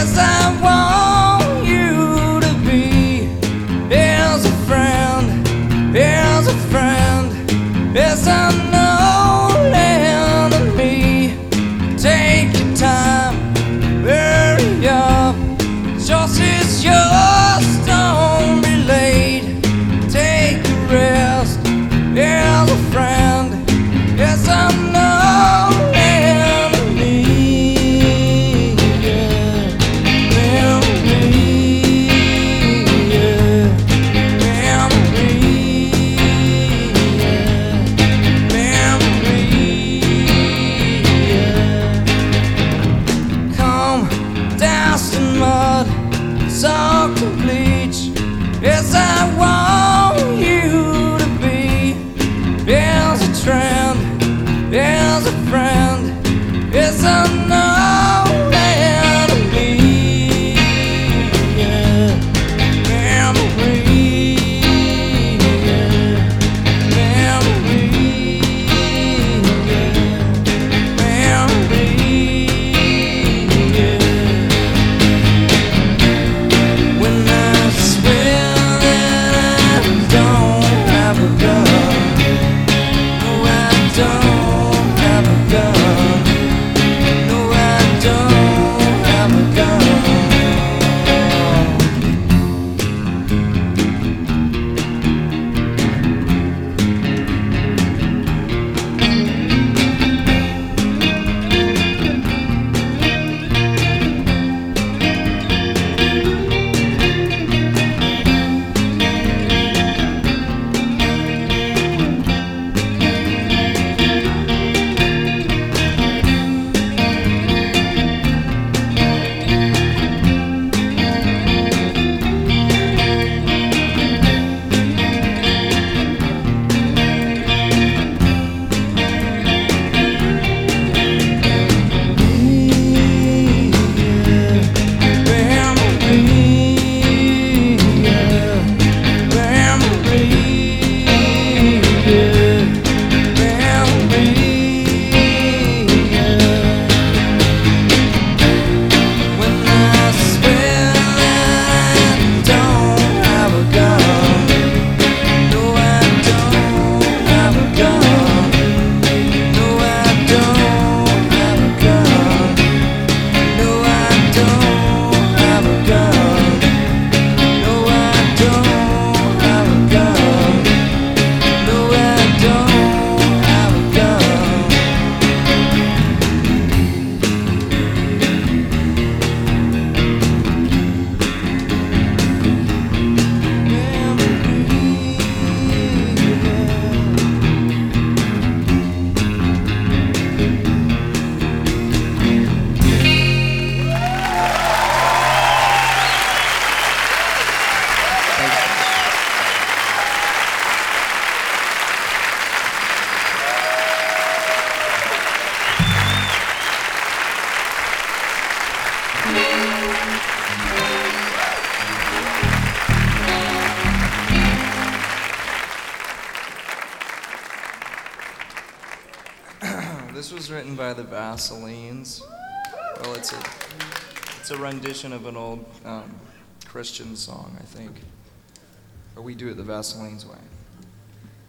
yes I want some This was written by the Vaselines. Well, oh, it's a, it's a rendition of an old um, Christian song, I think. Or we do it the Vaselines' way.